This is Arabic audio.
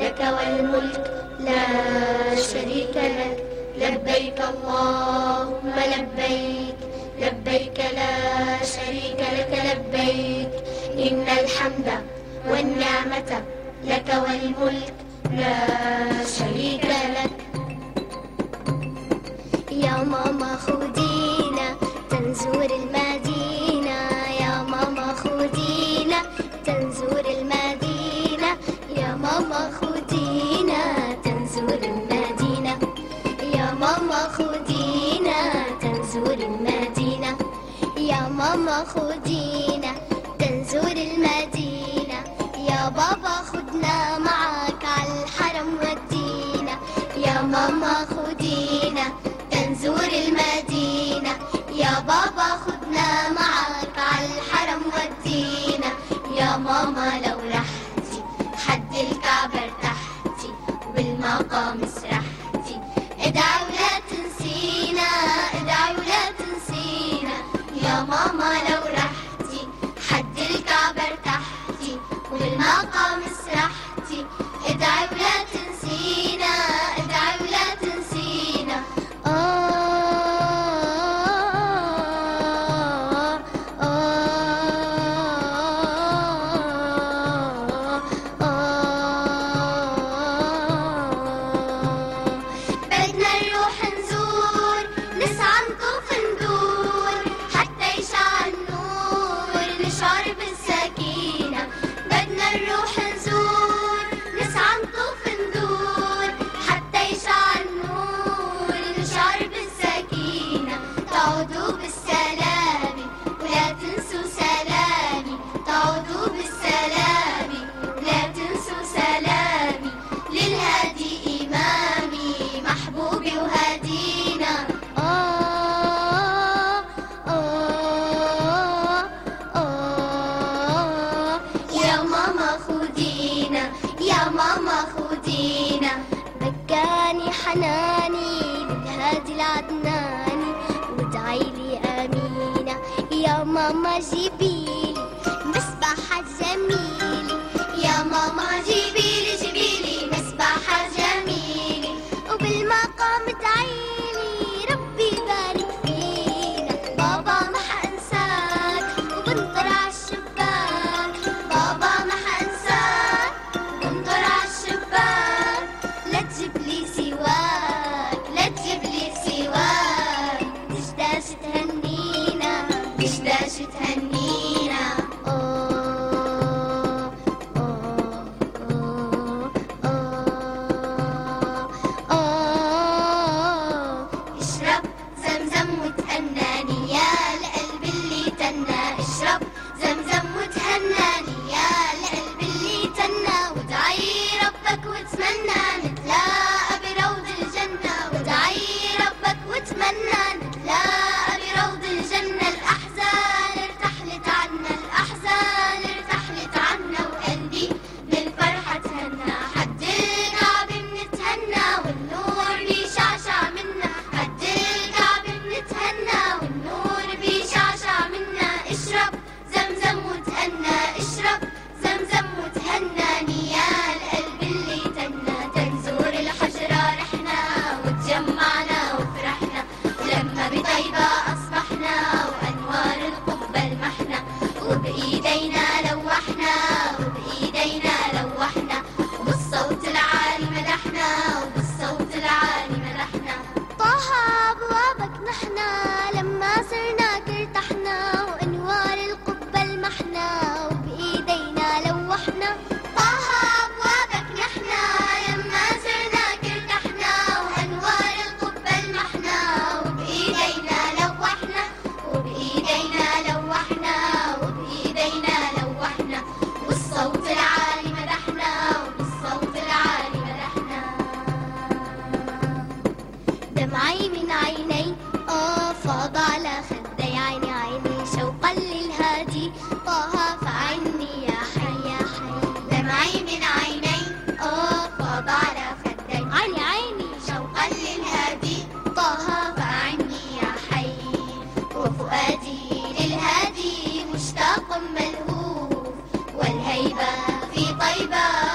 لك والملك لا شريك لك. لبيك اللهم لبيك. لبيك لا شريك لك لبيك. إن الحمد والنعمة لك والملك لا شريك لك. يا ماما خدينا تنزور المدينة خدينا تنزور المدينة. يا بابا خدنا معك على الحرم ودينا. يا ماما خدينا تنزور المدينة. يا بابا خدنا معك على الحرم ودينا. يا ماما لو رحتي حد الكعبة ارتحتي وبالمقام سرحتي. ادعي ولا تنسينا ادعي ولا تنسينا. يا ماما تعودوا بالسلام لا تنسوا سلامي للهادي وهدينا آه آه آه. يا ماما يا ماما بكاني حناني للهادي العدناني وادعي لي امينه يا ماما جيبي filma ko. and a shrub. دمعي من عيني آه فاض على خدي عيني عيني شوقا للهادي. طه فعني يا حي يا حي. دمعي من عيني فاض على خدي عيني عيني شوقا للهادي. طه فعني يا حي. وفؤادي للهادي مشتاق ملهوف. والهيبة في طيبة